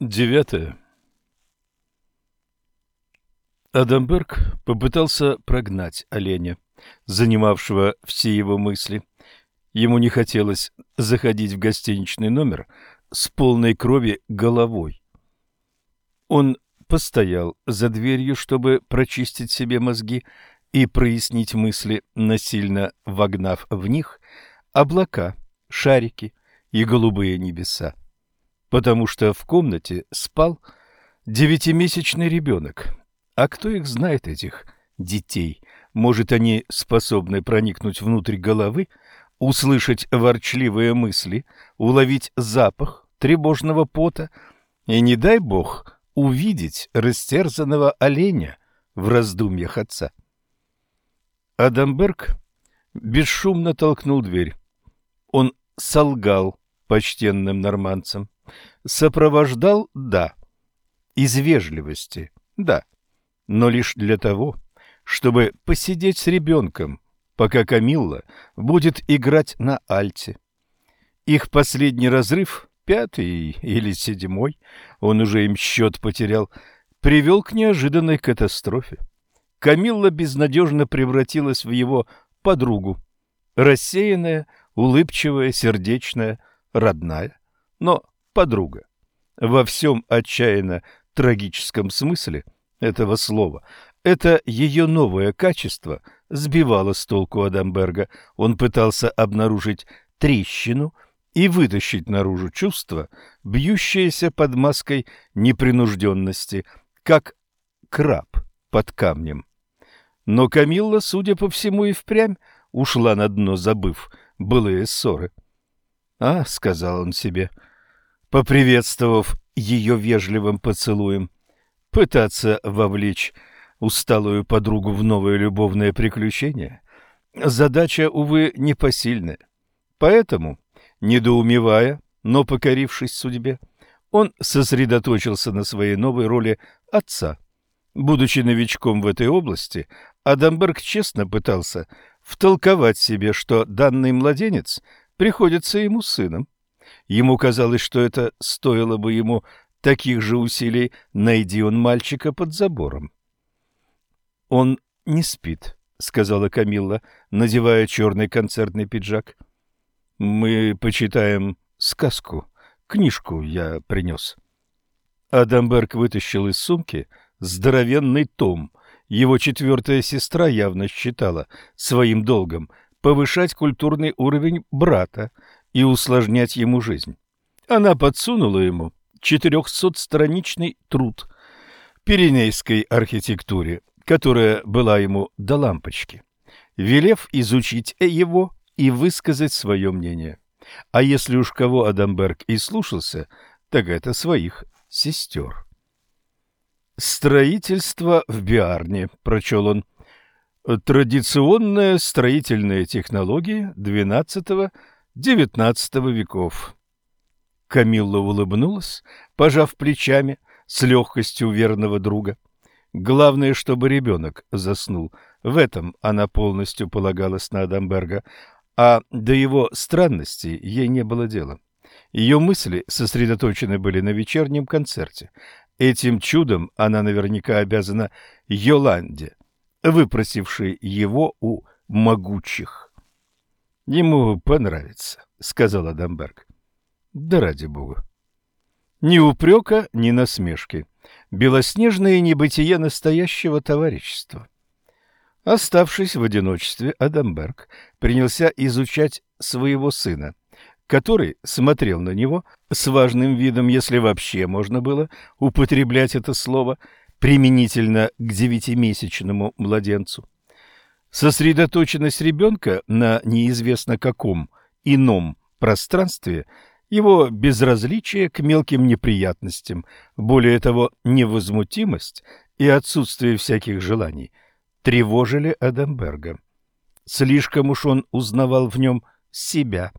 Девятое. Адамберг попытался прогнать оленя, занимавшего все его мысли. Ему не хотелось заходить в гостиничный номер с полной крови головой. Он постоял за дверью, чтобы прочистить себе мозги и прояснить мысли, насильно вогнав в них облака, шарики и голубые небеса потому что в комнате спал девятимесячный ребенок. А кто их знает, этих детей? Может, они способны проникнуть внутрь головы, услышать ворчливые мысли, уловить запах тревожного пота и, не дай бог, увидеть растерзанного оленя в раздумьях отца. Адамберг бесшумно толкнул дверь. Он солгал почтенным норманцам. Сопровождал – да. Из вежливости – да. Но лишь для того, чтобы посидеть с ребенком, пока Камилла будет играть на альте. Их последний разрыв, пятый или седьмой, он уже им счет потерял, привел к неожиданной катастрофе. Камилла безнадежно превратилась в его подругу, рассеянная, улыбчивая, сердечная, родная, но подруга. Во всем отчаянно трагическом смысле этого слова это ее новое качество сбивало с толку Адамберга. Он пытался обнаружить трещину и вытащить наружу чувство, бьющееся под маской непринужденности, как краб под камнем. Но Камилла, судя по всему, и впрямь ушла на дно, забыв былые ссоры. «А», — сказал он себе, — поприветствовав ее вежливым поцелуем, пытаться вовлечь усталую подругу в новое любовное приключение – задача, увы, непосильная. Поэтому, недоумевая, но покорившись судьбе, он сосредоточился на своей новой роли отца. Будучи новичком в этой области, Адамберг честно пытался втолковать себе, что данный младенец приходится ему сыном. Ему казалось, что это стоило бы ему таких же усилий, найди он мальчика под забором. «Он не спит», — сказала Камилла, надевая черный концертный пиджак. «Мы почитаем сказку. Книжку я принес». Адамберг вытащил из сумки здоровенный том. Его четвертая сестра явно считала своим долгом повышать культурный уровень брата, и усложнять ему жизнь. Она подсунула ему четырехсотстраничный труд пиренейской архитектуре, которая была ему до лампочки, велев изучить его и высказать свое мнение. А если уж кого Адамберг и слушался, так это своих сестер. «Строительство в Биарне», — прочел он, — «традиционная строительная технология XII XIX веков. Камилла улыбнулась, пожав плечами с легкостью верного друга. Главное, чтобы ребенок заснул. В этом она полностью полагалась на Адамберга, а до его странности ей не было дела. Ее мысли сосредоточены были на вечернем концерте. Этим чудом она наверняка обязана Йоланде, выпросившей его у могучих. Ему понравится, сказал Адамберг. Да ради бога. Ни упрека, ни насмешки. Белоснежное небытие настоящего товарищества. Оставшись в одиночестве, Адамберг принялся изучать своего сына, который смотрел на него с важным видом, если вообще можно было употреблять это слово, применительно к девятимесячному младенцу. Сосредоточенность ребенка на неизвестно каком ином пространстве, его безразличие к мелким неприятностям, более того, невозмутимость и отсутствие всяких желаний тревожили Адамберга. Слишком уж он узнавал в нем себя,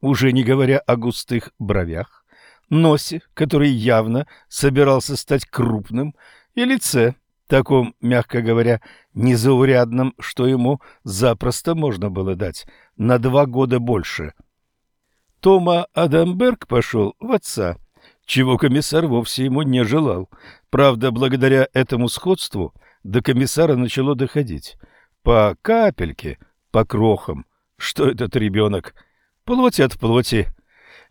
уже не говоря о густых бровях, носе, который явно собирался стать крупным, и лице, таком, мягко говоря, незаурядном, что ему запросто можно было дать на два года больше. Тома Адамберг пошел в отца, чего комиссар вовсе ему не желал. Правда, благодаря этому сходству до комиссара начало доходить. По капельке, по крохам, что этот ребенок, плоть от плоти,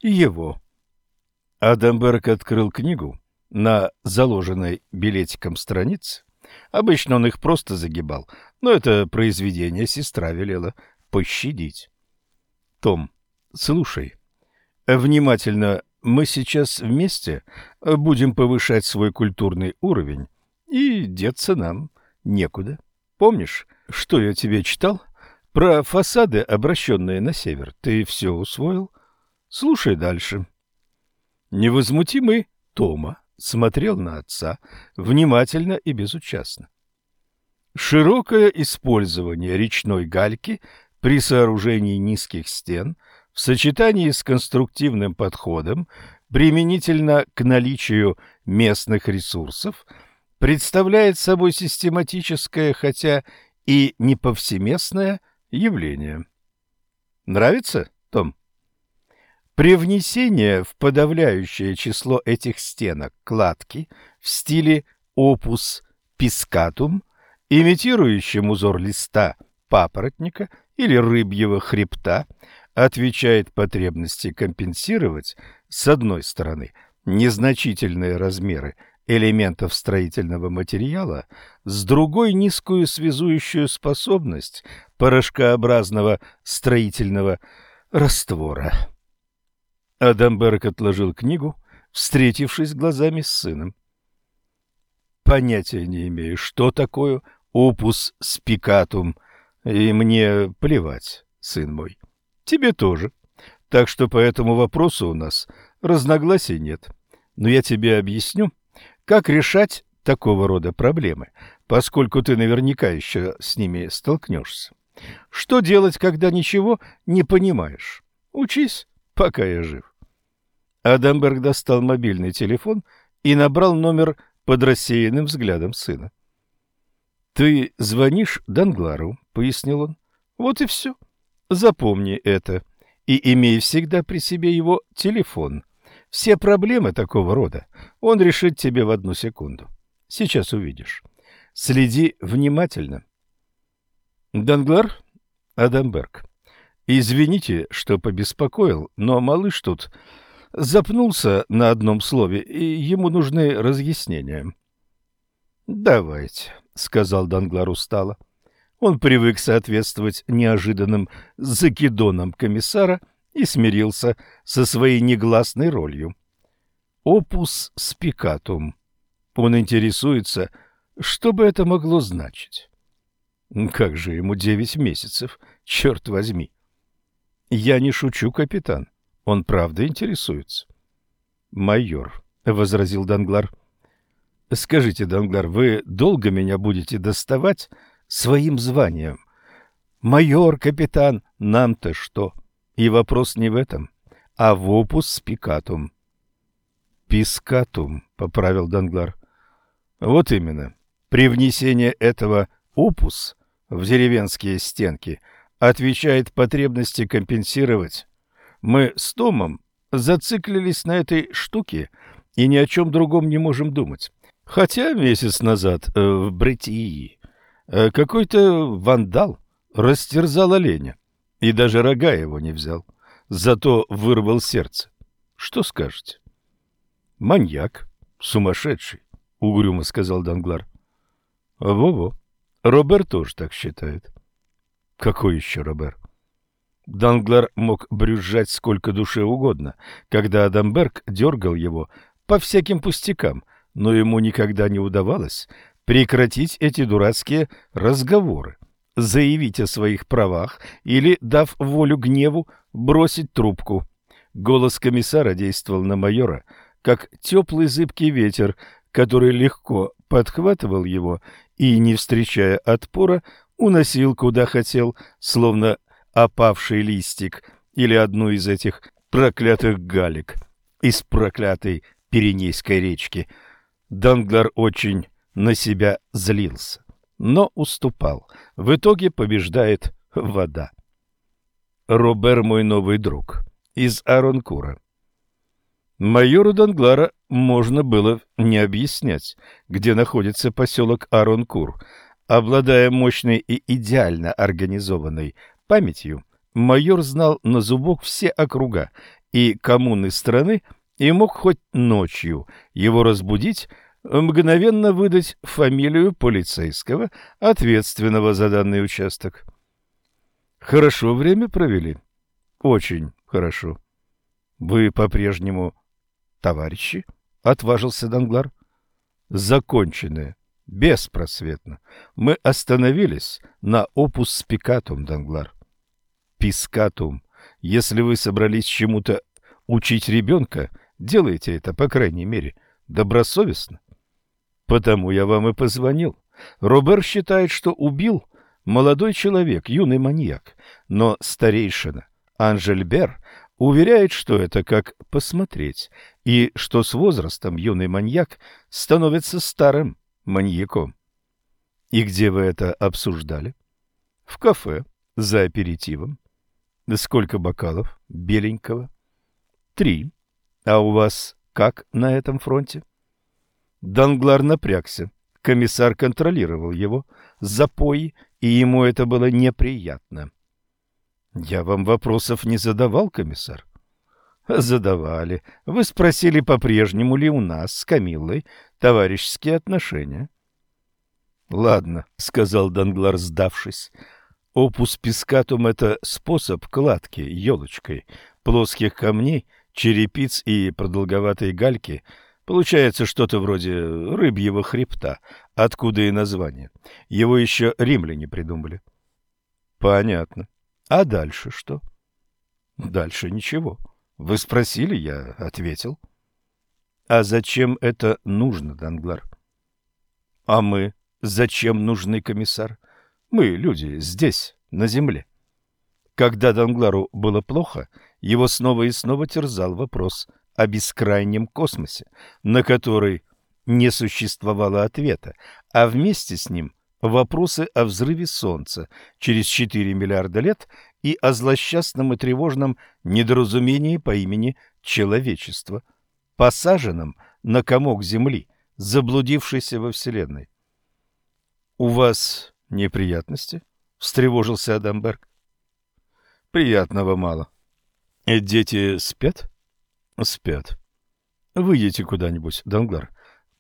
его. Адамберг открыл книгу на заложенной билетиком странице. Обычно он их просто загибал, но это произведение сестра велела пощадить. Том, слушай, внимательно мы сейчас вместе будем повышать свой культурный уровень, и деться нам некуда. Помнишь, что я тебе читал? Про фасады, обращенные на север. Ты все усвоил? Слушай дальше. Невозмутимый Тома смотрел на отца внимательно и безучастно. Широкое использование речной гальки при сооружении низких стен – в сочетании с конструктивным подходом применительно к наличию местных ресурсов представляет собой систематическое, хотя и не повсеместное явление. Нравится, Том? При внесении в подавляющее число этих стенок кладки в стиле опус пискатум, имитирующим узор листа папоротника или рыбьего хребта, отвечает потребности компенсировать, с одной стороны, незначительные размеры элементов строительного материала, с другой – низкую связующую способность порошкообразного строительного раствора. Адамберг отложил книгу, встретившись глазами с сыном. Понятия не имею, что такое опус спикатум, и мне плевать, сын мой. Тебе тоже. Так что по этому вопросу у нас разногласий нет. Но я тебе объясню, как решать такого рода проблемы, поскольку ты наверняка еще с ними столкнешься. Что делать, когда ничего не понимаешь? Учись, пока я жив. Адамберг достал мобильный телефон и набрал номер под рассеянным взглядом сына. «Ты звонишь Данглару», — пояснил он. «Вот и все». Запомни это и имей всегда при себе его телефон. Все проблемы такого рода он решит тебе в одну секунду. Сейчас увидишь. Следи внимательно. Данглар Адамберг. Извините, что побеспокоил, но малыш тут запнулся на одном слове, и ему нужны разъяснения. Давайте, сказал Данглар устало. Он привык соответствовать неожиданным закидонам комиссара и смирился со своей негласной ролью. Опус спикатум. Он интересуется, что бы это могло значить. Как же ему девять месяцев, черт возьми. Я не шучу, капитан. Он правда интересуется. Майор, — возразил Данглар. Скажите, Данглар, вы долго меня будете доставать своим званием. Майор, капитан, нам-то что? И вопрос не в этом, а в опус пикатум. Пискатум, поправил Данглар. Вот именно. При внесении этого опус в деревенские стенки отвечает потребности компенсировать. Мы с Томом зациклились на этой штуке и ни о чем другом не можем думать. Хотя месяц назад э, в Бретии Э, какой-то вандал растерзал оленя и даже рога его не взял, зато вырвал сердце. Что скажете? Маньяк, сумасшедший, угрюмо сказал Данглар. Во-во. Роберт тоже так считает. Какой еще Робер? Данглар мог брюзжать сколько душе угодно, когда Адамберг дергал его по всяким пустякам, но ему никогда не удавалось прекратить эти дурацкие разговоры, заявить о своих правах или, дав волю гневу, бросить трубку. Голос комиссара действовал на майора, как теплый зыбкий ветер, который легко подхватывал его и, не встречая отпора, уносил куда хотел, словно опавший листик или одну из этих проклятых галек из проклятой Пиренейской речки. Данглар очень на себя злился, но уступал. В итоге побеждает вода. Робер мой новый друг из Аронкура. Майору Данглара можно было не объяснять, где находится поселок Аронкур. Обладая мощной и идеально организованной памятью, майор знал на зубок все округа и коммуны страны и мог хоть ночью его разбудить, мгновенно выдать фамилию полицейского, ответственного за данный участок. Хорошо время провели? Очень хорошо. Вы по-прежнему товарищи? Отважился Данглар. Законченные. Беспросветно. Мы остановились на опус пикатум, Данглар. Пискатум. Если вы собрались чему-то учить ребенка, делайте это, по крайней мере, добросовестно. Потому я вам и позвонил. Робер считает, что убил молодой человек, юный маньяк, но старейшина Анжельбер уверяет, что это как посмотреть, и что с возрастом юный маньяк становится старым маньяком. И где вы это обсуждали? В кафе, за аперитивом. Сколько бокалов беленького? Три. А у вас как на этом фронте? Данглар напрягся. Комиссар контролировал его запои, и ему это было неприятно. Я вам вопросов не задавал, комиссар. Задавали. Вы спросили, по-прежнему ли у нас с Камиллой товарищеские отношения. Ладно, сказал Данглар, сдавшись. Опус пискатум это способ кладки елочкой плоских камней, черепиц и продолговатой гальки Получается что-то вроде рыбьего хребта, откуда и название. Его еще римляне придумали. Понятно. А дальше что? Дальше ничего. Вы спросили, я ответил. А зачем это нужно, Данглар? А мы зачем нужны, комиссар? Мы, люди, здесь, на земле. Когда Данглару было плохо, его снова и снова терзал вопрос – о бескрайнем космосе, на который не существовало ответа, а вместе с ним вопросы о взрыве Солнца через 4 миллиарда лет и о злосчастном и тревожном недоразумении по имени человечество, посаженном на комок Земли, заблудившейся во Вселенной. «У вас неприятности?» — встревожился Адамберг. «Приятного мало. Дети спят?» спят. Выйдите куда-нибудь, Данглар.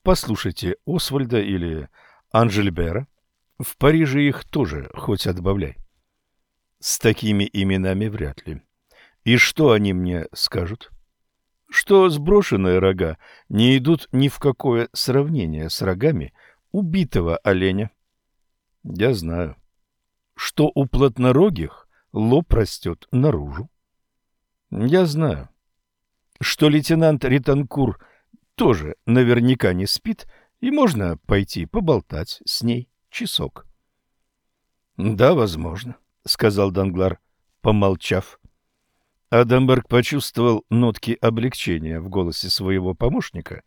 Послушайте Освальда или Анжельбера. В Париже их тоже хоть отбавляй. С такими именами вряд ли. И что они мне скажут? Что сброшенные рога не идут ни в какое сравнение с рогами убитого оленя. Я знаю. Что у плотнорогих лоб растет наружу. Я знаю что лейтенант Ританкур тоже наверняка не спит, и можно пойти поболтать с ней часок. — Да, возможно, — сказал Данглар, помолчав. Адамберг почувствовал нотки облегчения в голосе своего помощника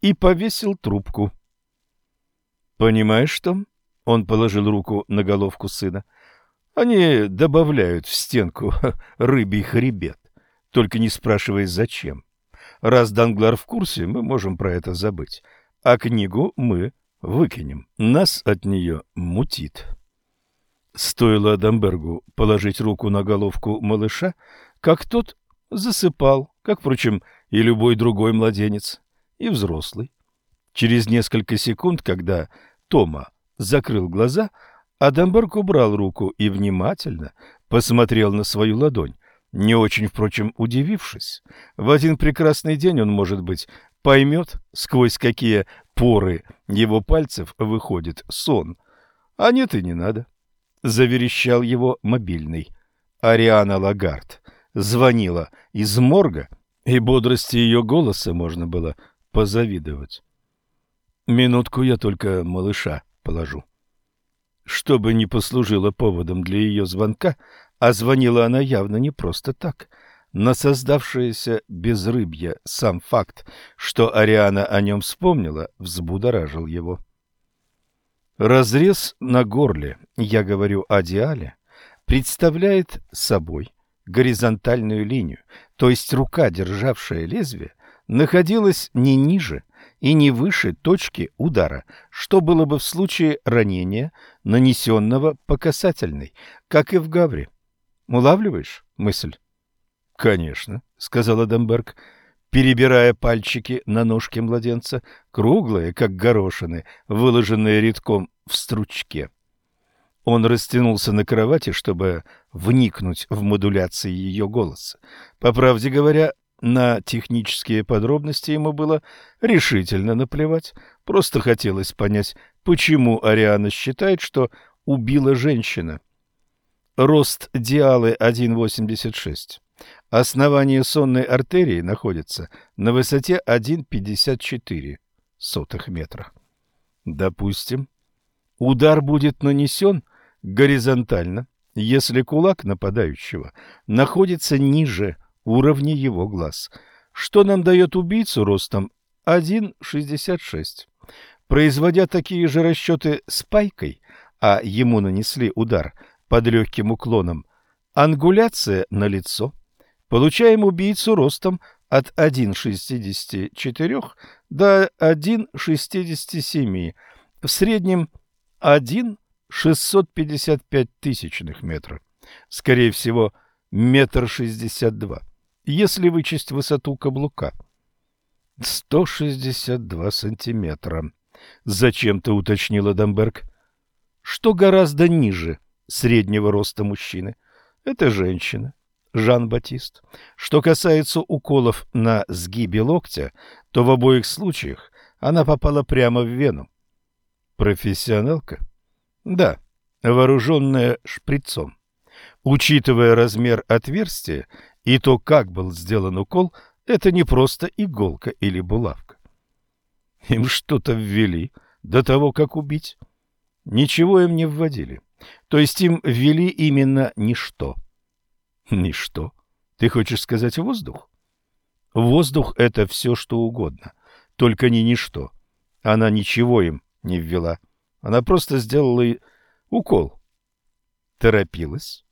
и повесил трубку. — Понимаешь, что? Он положил руку на головку сына. — Они добавляют в стенку рыбий хребет. Только не спрашивай, зачем. Раз Данглар в курсе, мы можем про это забыть. А книгу мы выкинем. Нас от нее мутит. Стоило Адамбергу положить руку на головку малыша, как тот засыпал, как, впрочем, и любой другой младенец, и взрослый. Через несколько секунд, когда Тома закрыл глаза, Адамберг убрал руку и внимательно посмотрел на свою ладонь не очень, впрочем, удивившись. В один прекрасный день он, может быть, поймет, сквозь какие поры его пальцев выходит сон. А нет и не надо. Заверещал его мобильный. Ариана Лагард звонила из морга, и бодрости ее голоса можно было позавидовать. Минутку я только малыша положу. Чтобы не послужило поводом для ее звонка, а звонила она явно не просто так. На создавшееся безрыбье сам факт, что Ариана о нем вспомнила, взбудоражил его. Разрез на горле, я говорю о диале, представляет собой горизонтальную линию, то есть рука, державшая лезвие, находилась не ниже и не выше точки удара, что было бы в случае ранения, нанесенного по касательной, как и в Гавре. Улавливаешь мысль? — Конечно, — сказал Адамберг, перебирая пальчики на ножке младенца, круглые, как горошины, выложенные редком в стручке. Он растянулся на кровати, чтобы вникнуть в модуляции ее голоса. По правде говоря, на технические подробности ему было решительно наплевать. Просто хотелось понять, почему Ариана считает, что убила женщина. Рост диалы 1,86. Основание сонной артерии находится на высоте 1,54 метра. Допустим, удар будет нанесен горизонтально, если кулак нападающего находится ниже уровня его глаз, что нам дает убийцу ростом 1,66. Производя такие же расчеты с пайкой, а ему нанесли удар под легким уклоном, ангуляция на лицо, получаем убийцу ростом от 1,64 до 1,67, в среднем 1,655 тысячных метра, скорее всего, метр шестьдесят два если вычесть высоту каблука. 162 сантиметра. Зачем-то уточнила Дамберг. Что гораздо ниже среднего роста мужчины. Это женщина. Жан-Батист. Что касается уколов на сгибе локтя, то в обоих случаях она попала прямо в вену. Профессионалка? Да, вооруженная шприцом. Учитывая размер отверстия и то, как был сделан укол, это не просто иголка или булавка. Им что-то ввели до того, как убить. Ничего им не вводили. То есть им ввели именно ничто. Ничто? Ты хочешь сказать воздух? Воздух — это все, что угодно, только не ничто. Она ничего им не ввела. Она просто сделала укол. Торопилась?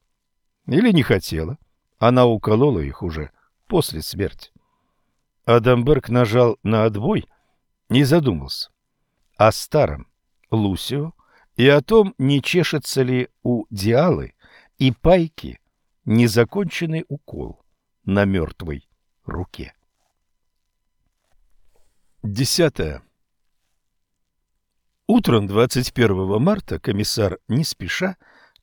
Или не хотела? Она уколола их уже после смерти. Адамберг нажал на отбой и задумался о старом Лусио и о том, не чешется ли у Диалы и Пайки незаконченный укол на мертвой руке. Десятое. Утром 21 марта комиссар не спеша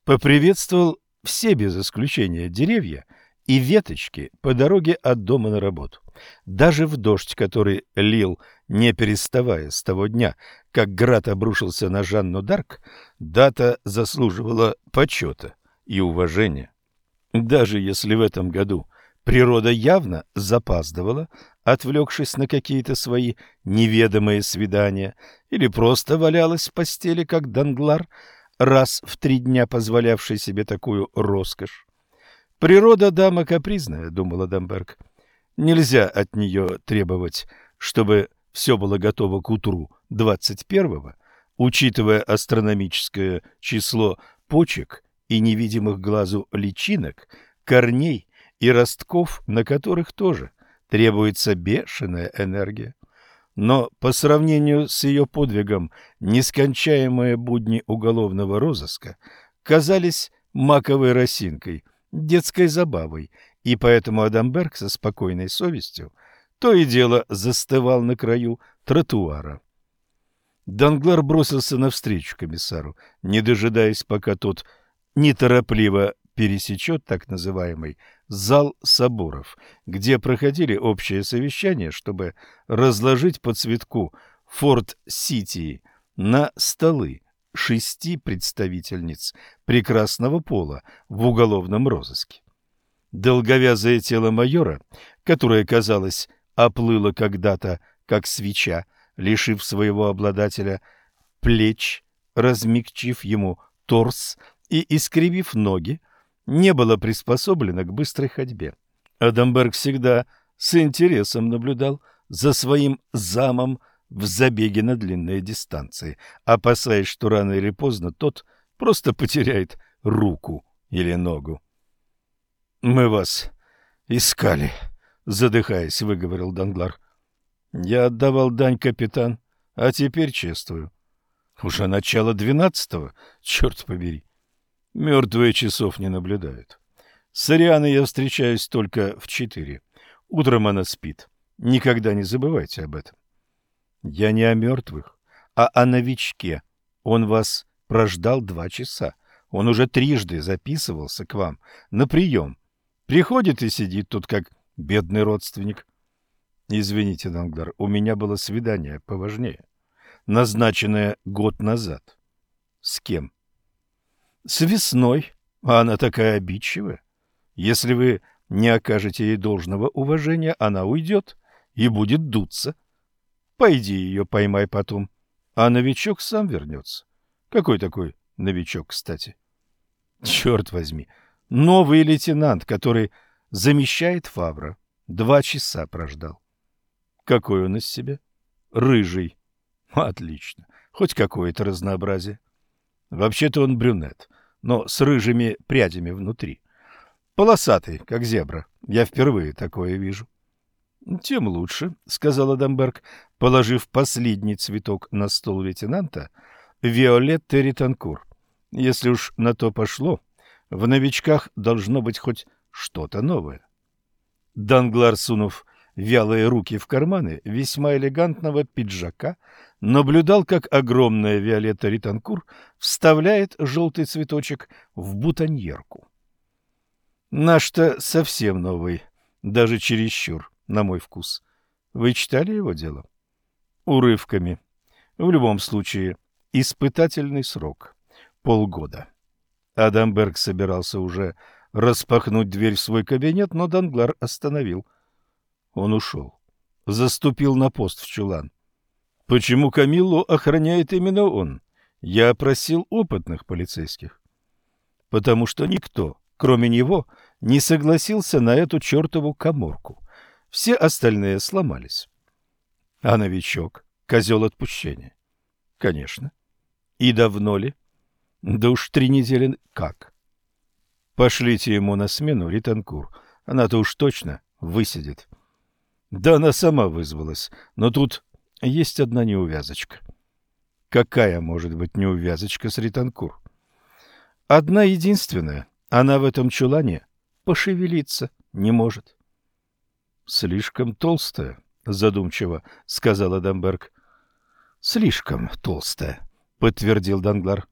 поприветствовал все без исключения деревья и веточки по дороге от дома на работу. Даже в дождь, который лил, не переставая с того дня, как град обрушился на Жанну Дарк, дата заслуживала почета и уважения. Даже если в этом году природа явно запаздывала, отвлекшись на какие-то свои неведомые свидания, или просто валялась в постели, как Данглар, раз в три дня позволявший себе такую роскошь. Природа дама капризная, думала Дамберг. Нельзя от нее требовать, чтобы все было готово к утру 21-го, учитывая астрономическое число почек и невидимых глазу личинок, корней и ростков, на которых тоже требуется бешеная энергия. Но по сравнению с ее подвигом нескончаемые будни уголовного розыска казались маковой росинкой, детской забавой, и поэтому Адамберг со спокойной совестью то и дело застывал на краю тротуара. Данглар бросился навстречу комиссару, не дожидаясь, пока тот неторопливо пересечет так называемый зал соборов, где проходили общие совещания, чтобы разложить по цветку Форт-Сити на столы шести представительниц прекрасного пола в уголовном розыске. Долговязое тело майора, которое, казалось, оплыло когда-то, как свеча, лишив своего обладателя плеч, размягчив ему торс и искривив ноги, не было приспособлено к быстрой ходьбе. Адамберг всегда с интересом наблюдал за своим замом в забеге на длинные дистанции, опасаясь, что рано или поздно тот просто потеряет руку или ногу. «Мы вас искали», — задыхаясь, выговорил Данглар. Я отдавал дань, капитан, а теперь чествую. Уже начало двенадцатого, черт побери. Мертвые часов не наблюдают. С Арианой я встречаюсь только в четыре. Утром она спит. Никогда не забывайте об этом. Я не о мертвых, а о новичке. Он вас прождал два часа. Он уже трижды записывался к вам на прием. Приходит и сидит тут, как бедный родственник. Извините, Данглар, у меня было свидание поважнее, назначенное год назад. С кем? С весной, а она такая обидчивая. Если вы не окажете ей должного уважения, она уйдет и будет дуться. Пойди ее поймай потом, а новичок сам вернется. Какой такой новичок, кстати? Черт возьми, новый лейтенант, который замещает Фавра. Два часа прождал. Какой он из себя? Рыжий. Отлично. Хоть какое-то разнообразие. Вообще-то он брюнет, но с рыжими прядями внутри. Полосатый, как зебра. Я впервые такое вижу. Тем лучше, сказал Дамберг, положив последний цветок на стол лейтенанта, Виолетта Ританкур. Если уж на то пошло, в новичках должно быть хоть что-то новое. Данглар, сунув вялые руки в карманы весьма элегантного пиджака, наблюдал, как огромная Виолетта Ританкур вставляет желтый цветочек в бутоньерку. Наш-то совсем новый, даже чересчур, на мой вкус. Вы читали его дело? Урывками. В любом случае, испытательный срок. Полгода. Адамберг собирался уже распахнуть дверь в свой кабинет, но Данглар остановил. Он ушел. Заступил на пост в чулан. Почему Камиллу охраняет именно он? Я опросил опытных полицейских. Потому что никто, кроме него, не согласился на эту чертову коморку. Все остальные сломались. А новичок — козел отпущения. Конечно. И давно ли? Да уж три недели как. Пошлите ему на смену Ританкур. Она-то уж точно высидит. Да она сама вызвалась, но тут есть одна неувязочка. Какая может быть неувязочка с Ританкур? Одна единственная. Она в этом чулане пошевелиться не может. Слишком толстая, задумчиво сказала Дамберг. Слишком толстая, подтвердил Данглар.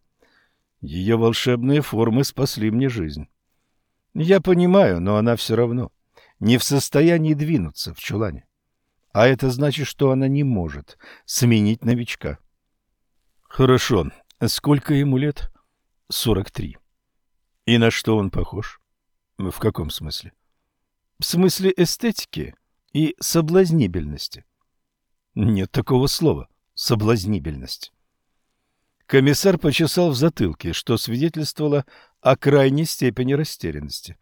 Ее волшебные формы спасли мне жизнь. Я понимаю, но она все равно не в состоянии двинуться в чулане. А это значит, что она не может сменить новичка. Хорошо. Сколько ему лет? Сорок три. И на что он похож? В каком смысле? В смысле эстетики и соблазнибельности. Нет такого слова соблазнибельность. Комиссар почесал в затылке, что свидетельствовало о крайней степени растерянности.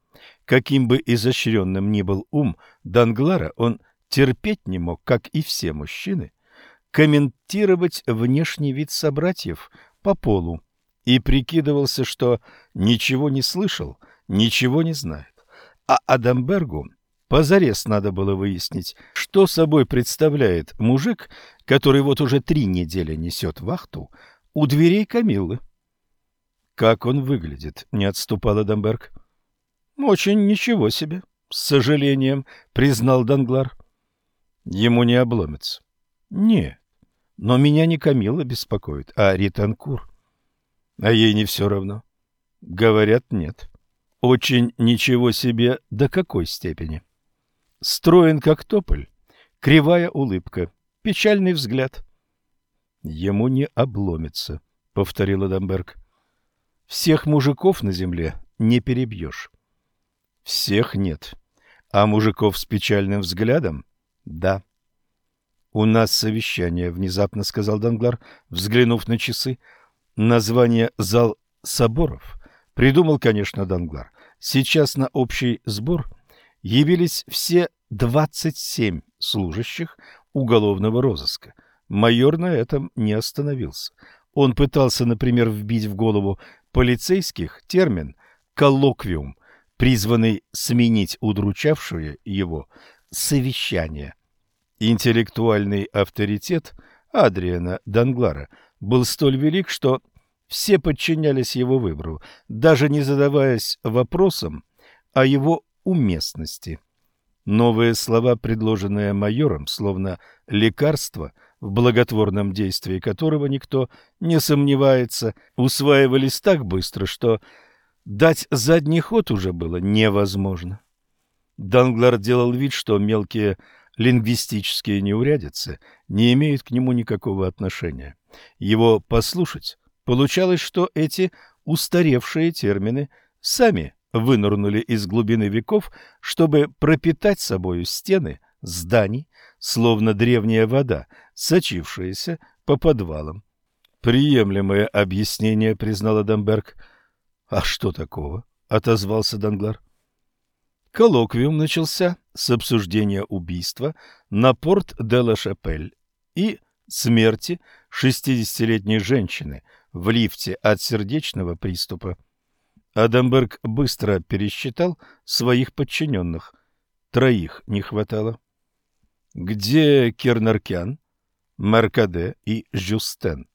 Каким бы изощренным ни был ум Данглара, он терпеть не мог, как и все мужчины, комментировать внешний вид собратьев по полу и прикидывался, что ничего не слышал, ничего не знает. А Адамбергу позарез надо было выяснить, что собой представляет мужик, который вот уже три недели несет вахту у дверей Камиллы. Как он выглядит, не отступал Адамберг. Очень ничего себе, с сожалением признал Данглар. Ему не обломится. Нет, но меня не Камилла беспокоит, а Ританкур. А ей не все равно. Говорят, нет. Очень ничего себе до какой степени. Строен как тополь, кривая улыбка, печальный взгляд. Ему не обломится, повторил Адамберг. Всех мужиков на земле не перебьешь. Всех нет. А мужиков с печальным взглядом — да. У нас совещание, внезапно сказал Данглар, взглянув на часы. Название «Зал соборов» придумал, конечно, Данглар. Сейчас на общий сбор явились все двадцать семь служащих уголовного розыска. Майор на этом не остановился. Он пытался, например, вбить в голову полицейских термин «коллоквиум», призванный сменить удручавшее его совещание. Интеллектуальный авторитет Адриана Данглара был столь велик, что все подчинялись его выбору, даже не задаваясь вопросом о его уместности. Новые слова, предложенные майором, словно лекарство, в благотворном действии которого никто не сомневается, усваивались так быстро, что дать задний ход уже было невозможно. Данглар делал вид, что мелкие лингвистические неурядицы не имеют к нему никакого отношения. Его послушать получалось, что эти устаревшие термины сами вынырнули из глубины веков, чтобы пропитать собою стены зданий, словно древняя вода, сочившаяся по подвалам. Приемлемое объяснение, признал Адамберг. А что такого? отозвался Данглар. Коллоквиум начался с обсуждения убийства на порт де ла Шапель и смерти шестидесятилетней женщины в лифте от сердечного приступа. Адамберг быстро пересчитал своих подчиненных. Троих не хватало. Где Кернаркян, Маркаде и Жюстен?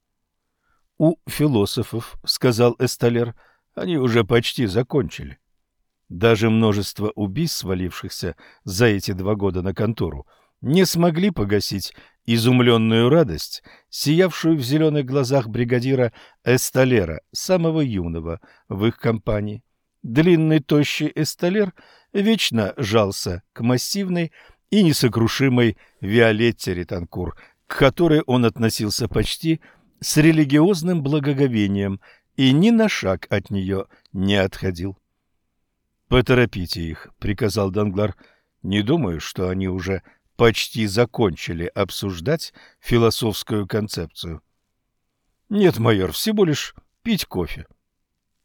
У философов, сказал Эсталер, они уже почти закончили. Даже множество убийств, свалившихся за эти два года на контору, не смогли погасить изумленную радость, сиявшую в зеленых глазах бригадира Эсталера, самого юного в их компании. Длинный тощий Эсталер вечно жался к массивной и несокрушимой Виолетте Ританкур, к которой он относился почти с религиозным благоговением и ни на шаг от нее не отходил. «Поторопите их», — приказал Данглар. «Не думаю, что они уже почти закончили обсуждать философскую концепцию. Нет, майор, всего лишь пить кофе.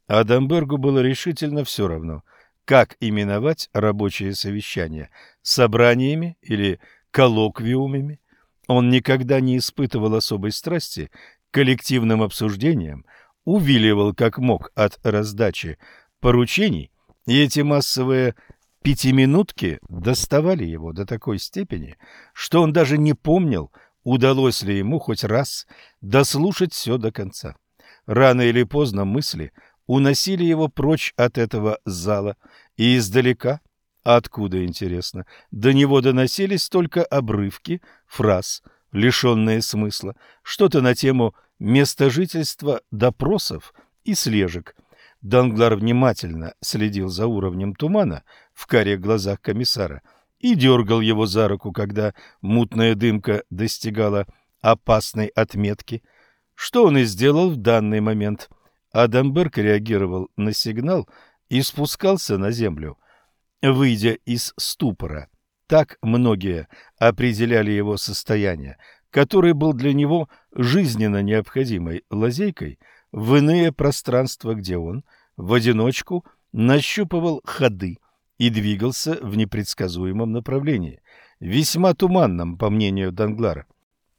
Адамбергу было решительно все равно, как именовать рабочие совещания – собраниями или коллоквиумами. Он никогда не испытывал особой страсти к коллективным обсуждениям, увиливал как мог от раздачи поручений, и эти массовые Пятиминутки доставали его до такой степени, что он даже не помнил, удалось ли ему хоть раз дослушать все до конца. Рано или поздно мысли уносили его прочь от этого зала, и издалека, откуда, интересно, до него доносились только обрывки фраз, лишенные смысла, что-то на тему места жительства, допросов и слежек, Данглар внимательно следил за уровнем тумана в карих глазах комиссара и дергал его за руку, когда мутная дымка достигала опасной отметки. Что он и сделал в данный момент. Адамберг реагировал на сигнал и спускался на землю, выйдя из ступора. Так многие определяли его состояние, который был для него жизненно необходимой лазейкой – в иные пространства, где он в одиночку нащупывал ходы и двигался в непредсказуемом направлении, весьма туманном, по мнению Данглара.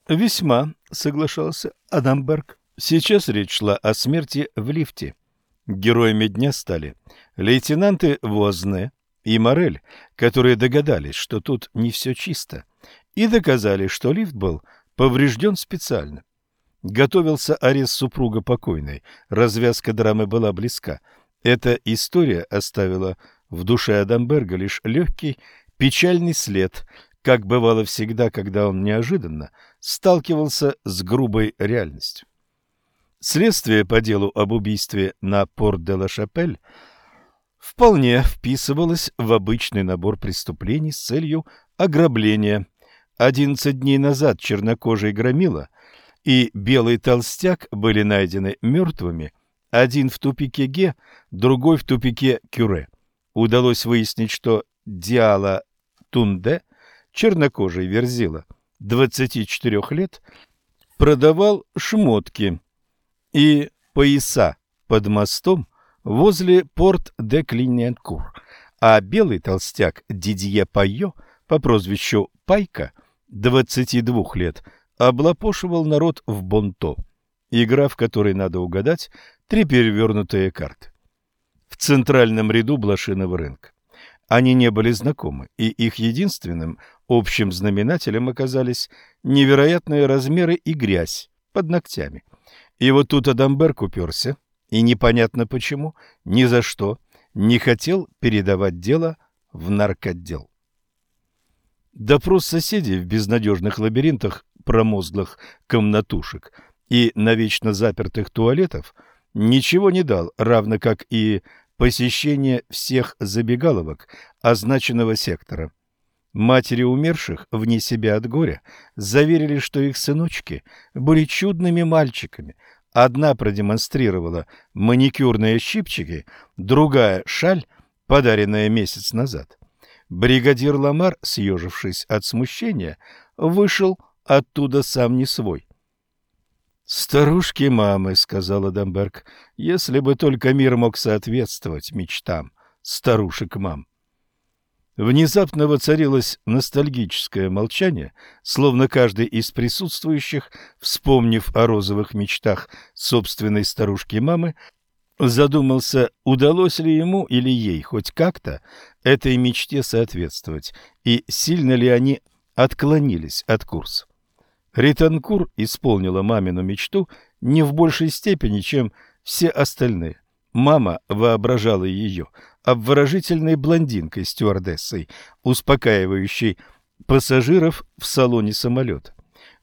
«Весьма», — соглашался Адамберг. Сейчас речь шла о смерти в лифте. Героями дня стали лейтенанты Возне и Морель, которые догадались, что тут не все чисто, и доказали, что лифт был поврежден специально. Готовился арест супруга покойной. Развязка драмы была близка. Эта история оставила в душе Адамберга лишь легкий, печальный след, как бывало всегда, когда он неожиданно сталкивался с грубой реальностью. Следствие по делу об убийстве на Порт-де-Ла-Шапель вполне вписывалось в обычный набор преступлений с целью ограбления. Одиннадцать дней назад чернокожий громила и белый толстяк были найдены мертвыми, один в тупике Ге, другой в тупике Кюре. Удалось выяснить, что Диала Тунде, чернокожий верзила, 24 лет, продавал шмотки и пояса под мостом возле порт де Клиненкур, а белый толстяк Дидье Пайо по прозвищу Пайка, 22 лет, облапошивал народ в бонто. Игра, в которой надо угадать три перевернутые карты. В центральном ряду блошиного рынка. Они не были знакомы, и их единственным общим знаменателем оказались невероятные размеры и грязь под ногтями. И вот тут Адамберг уперся, и непонятно почему, ни за что, не хотел передавать дело в наркотдел. Допрос соседей в безнадежных лабиринтах промозглых комнатушек и навечно запертых туалетов ничего не дал, равно как и посещение всех забегаловок означенного сектора. Матери умерших, вне себя от горя, заверили, что их сыночки были чудными мальчиками. Одна продемонстрировала маникюрные щипчики, другая — шаль, подаренная месяц назад. Бригадир Ламар, съежившись от смущения, вышел оттуда сам не свой. «Старушки мамы», — сказала Дамберг, — «если бы только мир мог соответствовать мечтам старушек мам». Внезапно воцарилось ностальгическое молчание, словно каждый из присутствующих, вспомнив о розовых мечтах собственной старушки-мамы, задумался, удалось ли ему или ей хоть как-то этой мечте соответствовать, и сильно ли они отклонились от курса. Ританкур исполнила мамину мечту не в большей степени, чем все остальные. Мама воображала ее обворожительной блондинкой-стюардессой, успокаивающей пассажиров в салоне самолета.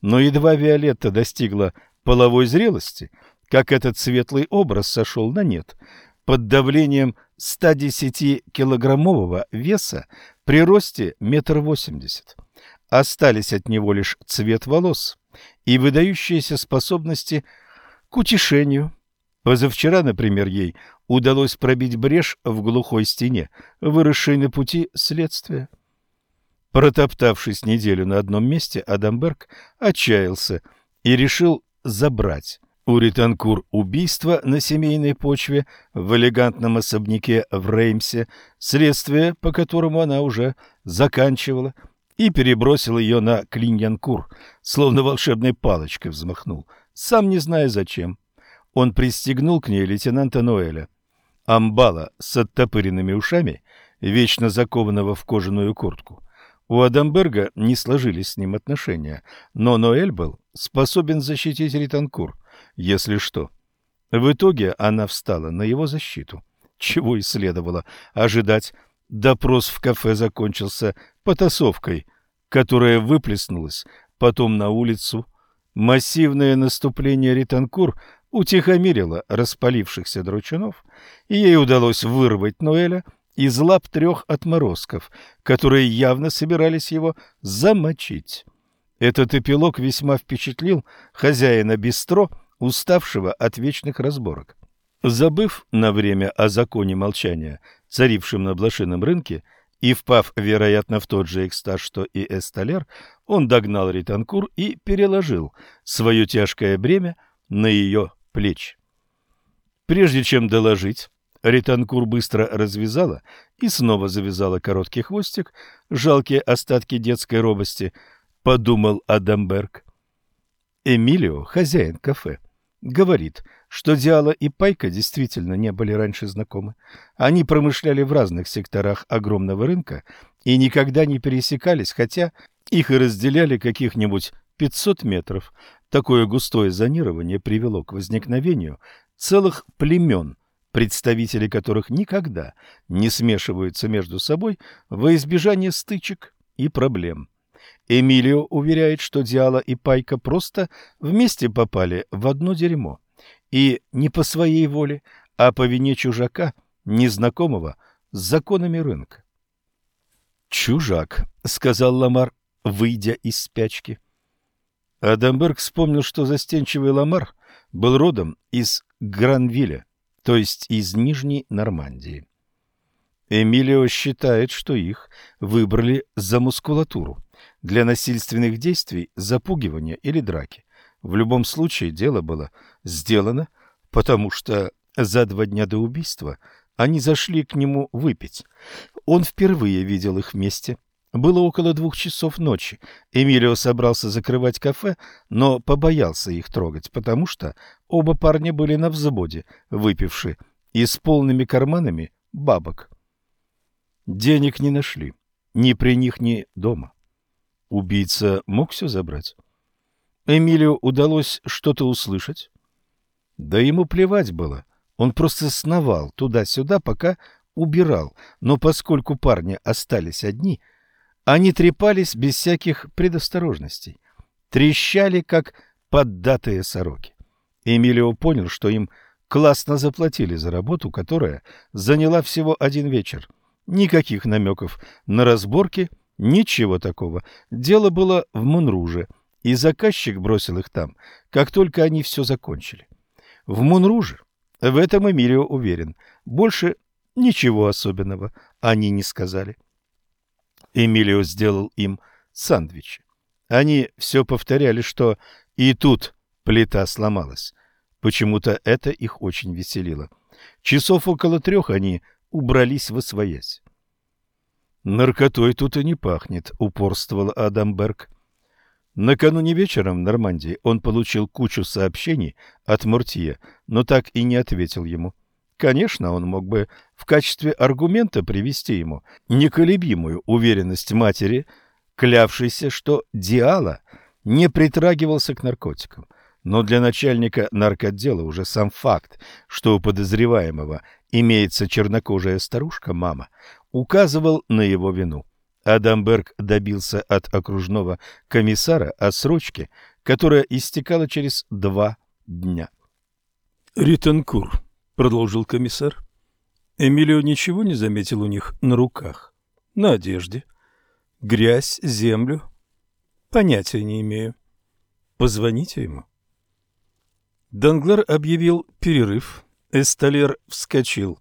Но едва Виолетта достигла половой зрелости, как этот светлый образ сошел на нет. Под давлением 110-килограммового веса при росте метр восемьдесят. Остались от него лишь цвет волос и выдающиеся способности к утешению. Позавчера, например, ей удалось пробить брешь в глухой стене, выросшей на пути следствия. Протоптавшись неделю на одном месте, Адамберг отчаялся и решил забрать у Ританкур убийство на семейной почве в элегантном особняке в Реймсе, следствие, по которому она уже заканчивала, и перебросил ее на Клиньянкур, словно волшебной палочкой взмахнул, сам не зная зачем. Он пристегнул к ней лейтенанта Ноэля. Амбала с оттопыренными ушами, вечно закованного в кожаную куртку. У Адамберга не сложились с ним отношения, но Ноэль был способен защитить Ританкур, если что. В итоге она встала на его защиту, чего и следовало ожидать. Допрос в кафе закончился потасовкой, которая выплеснулась потом на улицу. Массивное наступление Ританкур утихомирило распалившихся дручунов, и ей удалось вырвать Ноэля из лап трех отморозков, которые явно собирались его замочить. Этот эпилог весьма впечатлил хозяина бистро, уставшего от вечных разборок. Забыв на время о законе молчания, царившем на блошином рынке, и впав, вероятно, в тот же экстаз, что и Эсталер, он догнал Ританкур и переложил свое тяжкое бремя на ее плечи. Прежде чем доложить, Ританкур быстро развязала и снова завязала короткий хвостик, жалкие остатки детской робости, подумал Адамберг. Эмилио, хозяин кафе, говорит, что Диала и Пайка действительно не были раньше знакомы. Они промышляли в разных секторах огромного рынка и никогда не пересекались, хотя их и разделяли каких-нибудь 500 метров. Такое густое зонирование привело к возникновению целых племен, представители которых никогда не смешиваются между собой во избежание стычек и проблем. Эмилио уверяет, что Диала и Пайка просто вместе попали в одно дерьмо. И не по своей воле, а по вине чужака, незнакомого с законами рынка. «Чужак», — сказал Ламар, выйдя из спячки. Адамберг вспомнил, что застенчивый Ламар был родом из Гранвилля, то есть из Нижней Нормандии. Эмилио считает, что их выбрали за мускулатуру, для насильственных действий, запугивания или драки. В любом случае дело было сделано, потому что за два дня до убийства они зашли к нему выпить. Он впервые видел их вместе. Было около двух часов ночи. Эмилио собрался закрывать кафе, но побоялся их трогать, потому что оба парня были на взводе, выпившие, и с полными карманами бабок. Денег не нашли, ни при них, ни дома. Убийца мог все забрать? Эмилио удалось что-то услышать? Да ему плевать было. Он просто сновал туда-сюда, пока убирал. Но поскольку парни остались одни, они трепались без всяких предосторожностей. Трещали, как поддатые сороки. Эмилио понял, что им классно заплатили за работу, которая заняла всего один вечер. Никаких намеков на разборки, ничего такого. Дело было в Монруже — и заказчик бросил их там, как только они все закончили. В Мунруже, в этом Эмилио уверен, больше ничего особенного они не сказали. Эмилио сделал им сандвичи. Они все повторяли, что и тут плита сломалась. Почему-то это их очень веселило. Часов около трех они убрались в освоясь. «Наркотой тут и не пахнет», — упорствовал Адамберг. Накануне вечером в Нормандии он получил кучу сообщений от Мортье, но так и не ответил ему. Конечно, он мог бы в качестве аргумента привести ему неколебимую уверенность матери, клявшейся, что Диала не притрагивался к наркотикам. Но для начальника наркотдела уже сам факт, что у подозреваемого имеется чернокожая старушка-мама, указывал на его вину. Адамберг добился от окружного комиссара отсрочки, которая истекала через два дня. «Ританкур», — продолжил комиссар. Эмилио ничего не заметил у них на руках, на одежде. Грязь, землю. Понятия не имею. Позвоните ему. Данглар объявил перерыв. Эсталер вскочил.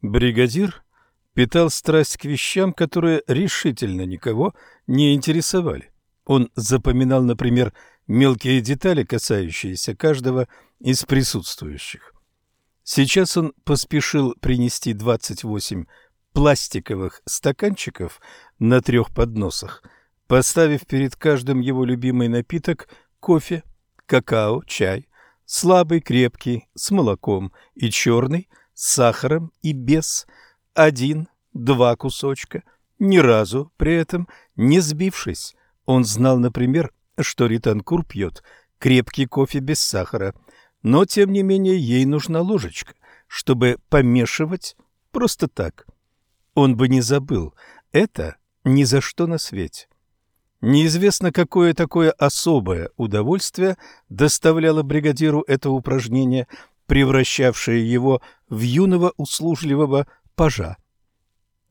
Бригадир питал страсть к вещам, которые решительно никого не интересовали. Он запоминал, например, мелкие детали, касающиеся каждого из присутствующих. Сейчас он поспешил принести 28 пластиковых стаканчиков на трех подносах, поставив перед каждым его любимый напиток кофе, какао, чай, слабый, крепкий, с молоком и черный, с сахаром и без – один, два кусочка, ни разу при этом не сбившись. Он знал, например, что Ританкур пьет крепкий кофе без сахара, но, тем не менее, ей нужна ложечка, чтобы помешивать просто так. Он бы не забыл это ни за что на свете. Неизвестно, какое такое особое удовольствие доставляло бригадиру это упражнение, превращавшее его в юного услужливого пажа.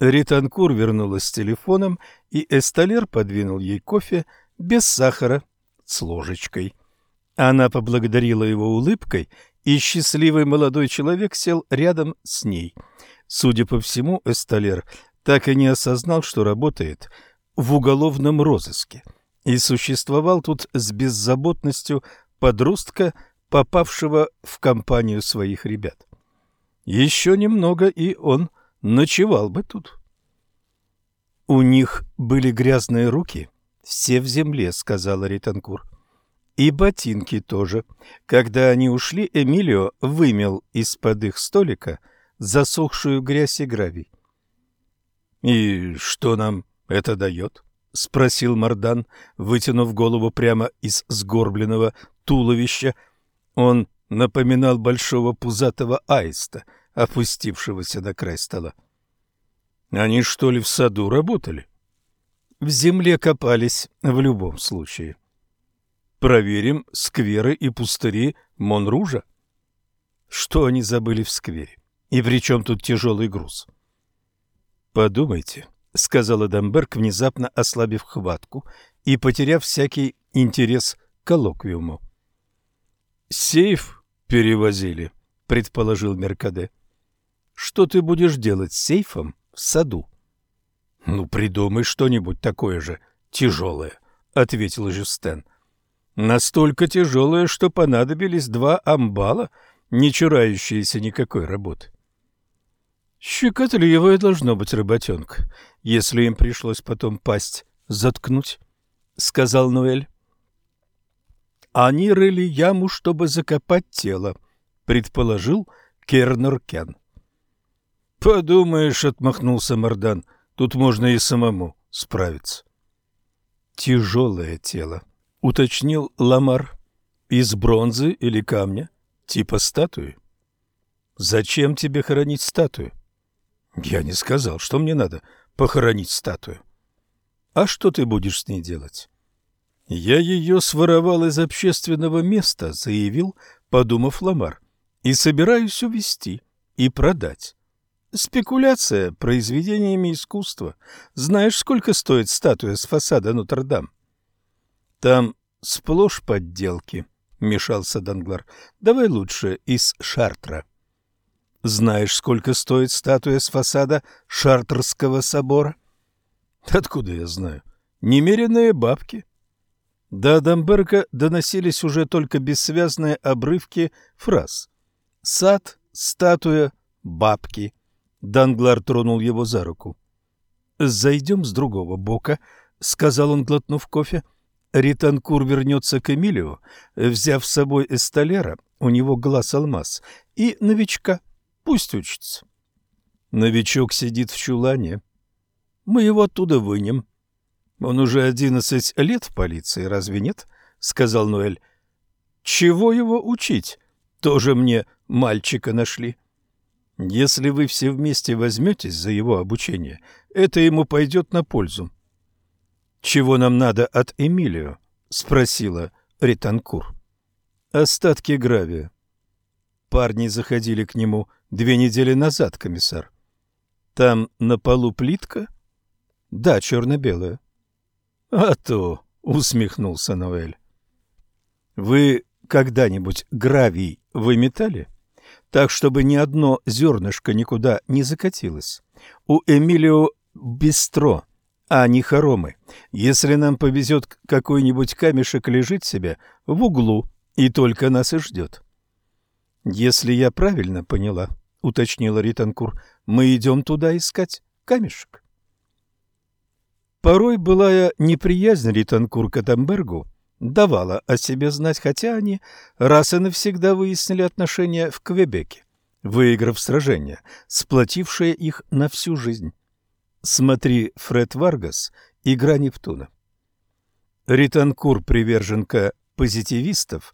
Ританкур вернулась с телефоном, и Эсталер подвинул ей кофе без сахара с ложечкой. Она поблагодарила его улыбкой, и счастливый молодой человек сел рядом с ней. Судя по всему, Эсталер так и не осознал, что работает в уголовном розыске и существовал тут с беззаботностью подростка, попавшего в компанию своих ребят. Еще немного, и он ночевал бы тут. У них были грязные руки, все в земле, сказала Ританкур. И ботинки тоже. Когда они ушли, Эмилио вымел из-под их столика засохшую грязь и гравий. «И что нам это дает?» — спросил Мардан, вытянув голову прямо из сгорбленного туловища. Он напоминал большого пузатого аиста, опустившегося на край стола. Они что ли в саду работали? В земле копались в любом случае. Проверим скверы и пустыри Монружа. Что они забыли в сквере? И при чем тут тяжелый груз? Подумайте, — сказал Адамберг, внезапно ослабив хватку и потеряв всякий интерес к коллоквиуму. «Сейф перевозили», — предположил Меркаде. «Что ты будешь делать с сейфом в саду?» «Ну, придумай что-нибудь такое же тяжелое», — ответил Жюстен. «Настолько тяжелое, что понадобились два амбала, не чурающиеся никакой работы». «Щекотливая должно быть работенка, если им пришлось потом пасть заткнуть», — сказал Ноэль. Они рыли яму, чтобы закопать тело, предположил Кернер Кен. Подумаешь, отмахнулся Мардан, тут можно и самому справиться. Тяжелое тело, уточнил Ламар. Из бронзы или камня, типа статуи. Зачем тебе хоронить статую? Я не сказал, что мне надо похоронить статую. А что ты будешь с ней делать? Я ее своровал из общественного места, заявил, подумав Ламар, и собираюсь увезти и продать. Спекуляция произведениями искусства. Знаешь, сколько стоит статуя с фасада Нотр-Дам? Там сплошь подделки, мешался Данглар. Давай лучше из Шартра. Знаешь, сколько стоит статуя с фасада Шартрского собора? Откуда я знаю? Немеренные бабки. До Адамберга доносились уже только бессвязные обрывки фраз. Сад, статуя, бабки. Данглар тронул его за руку. «Зайдем с другого бока», — сказал он, глотнув кофе. Ританкур вернется к Эмилию, взяв с собой эсталера, у него глаз алмаз, и новичка. Пусть учится. Новичок сидит в чулане. Мы его оттуда вынем. Он уже одиннадцать лет в полиции, разве нет? — сказал Ноэль. — Чего его учить? Тоже мне мальчика нашли. Если вы все вместе возьметесь за его обучение, это ему пойдет на пользу. «Чего нам надо от Эмилио?» — спросила Ританкур. «Остатки гравия». Парни заходили к нему две недели назад, комиссар. «Там на полу плитка?» «Да, черно-белая». «А то!» — усмехнулся Ноэль. «Вы когда-нибудь гравий выметали? Так, чтобы ни одно зернышко никуда не закатилось. У Эмилио бистро а не хоромы. Если нам повезет, какой-нибудь камешек лежит себе в углу и только нас и ждет. — Если я правильно поняла, — уточнила Ританкур, — мы идем туда искать камешек. Порой былая неприязнь Ританкур к Адамбергу давала о себе знать, хотя они раз и навсегда выяснили отношения в Квебеке, выиграв сражение, сплотившее их на всю жизнь. Смотри Фред Варгас «Игра Нептуна». Ританкур, приверженка позитивистов,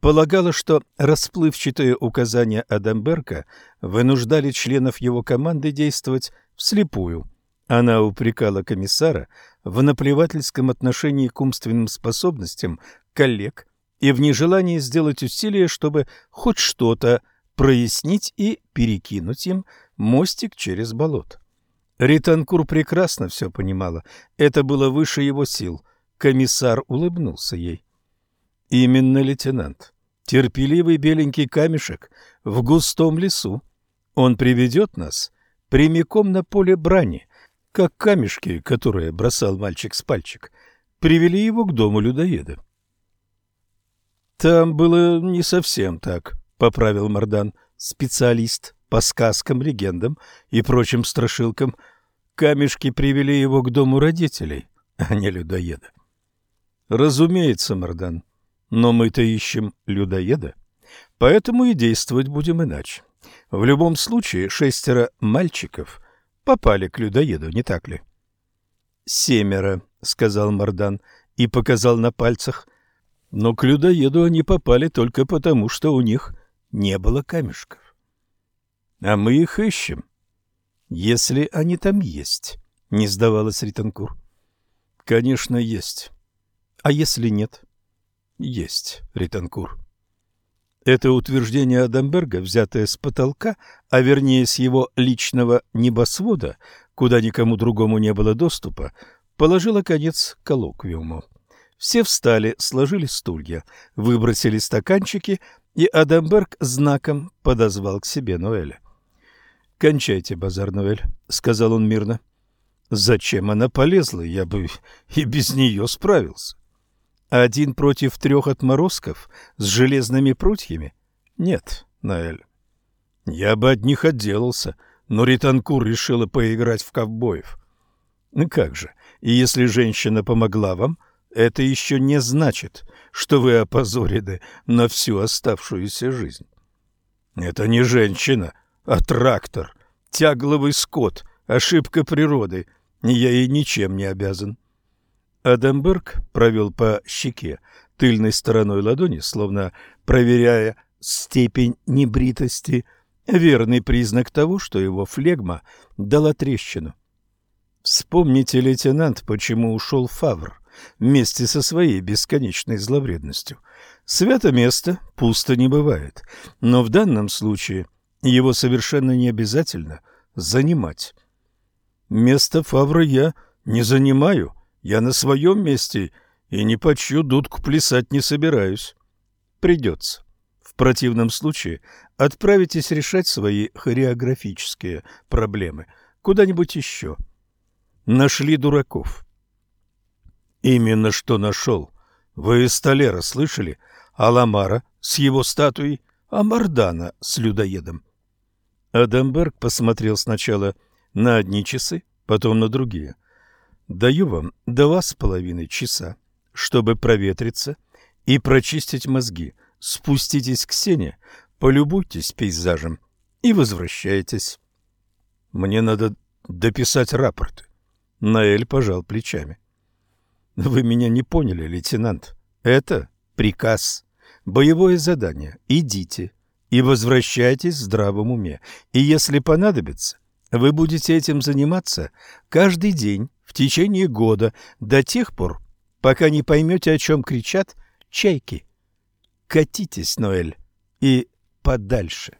полагала, что расплывчатые указания Адамберга вынуждали членов его команды действовать вслепую. Она упрекала комиссара в наплевательском отношении к умственным способностям коллег и в нежелании сделать усилия, чтобы хоть что-то прояснить и перекинуть им мостик через болото. Ританкур прекрасно все понимала. Это было выше его сил. Комиссар улыбнулся ей. Именно лейтенант. Терпеливый беленький камешек в густом лесу. Он приведет нас прямиком на поле брани, как камешки, которые бросал мальчик с пальчик, привели его к дому людоеда. Там было не совсем так, поправил Мардан, специалист по сказкам, легендам и прочим страшилкам, камешки привели его к дому родителей, а не людоеда. Разумеется, Мардан, но мы-то ищем людоеда, поэтому и действовать будем иначе. В любом случае, шестеро мальчиков попали к людоеду, не так ли? Семеро, сказал Мардан и показал на пальцах. Но к людоеду они попали только потому, что у них не было камешков. А мы их ищем. Если они там есть, не сдавалась Ританкур. Конечно, есть. А если нет? Есть, Ританкур. Это утверждение Адамберга, взятое с потолка, а вернее с его личного небосвода, куда никому другому не было доступа, положило конец коллоквиуму. Все встали, сложили стулья, выбросили стаканчики, и Адамберг знаком подозвал к себе Ноэля. «Кончайте, базар Новель», — сказал он мирно. «Зачем она полезла? Я бы и без нее справился». «Один против трех отморозков с железными прутьями? Нет, Наэль. Я бы от них отделался, но Ританкур решила поиграть в ковбоев». «Ну как же, и если женщина помогла вам, это еще не значит, что вы опозорены на всю оставшуюся жизнь». «Это не женщина», а трактор, тягловый скот, ошибка природы, и я ей ничем не обязан. Адамберг провел по щеке тыльной стороной ладони, словно проверяя степень небритости, верный признак того, что его флегма дала трещину. Вспомните, лейтенант, почему ушел Фавр вместе со своей бесконечной зловредностью. Свято место пусто не бывает, но в данном случае его совершенно не обязательно занимать. Место Фавра я не занимаю, я на своем месте и ни по чью дудку плясать не собираюсь. Придется. В противном случае отправитесь решать свои хореографические проблемы куда-нибудь еще. Нашли дураков. Именно что нашел. Вы из Толера слышали? Аламара с его статуей, а Мардана с людоедом. Адамберг посмотрел сначала на одни часы, потом на другие. Даю вам два с половиной часа, чтобы проветриться и прочистить мозги. Спуститесь к сене, полюбуйтесь пейзажем и возвращайтесь. Мне надо дописать рапорт. Наэль пожал плечами. Вы меня не поняли, лейтенант. Это приказ, боевое задание. Идите и возвращайтесь в здравом уме. И если понадобится, вы будете этим заниматься каждый день в течение года до тех пор, пока не поймете, о чем кричат чайки. Катитесь, Ноэль, и подальше.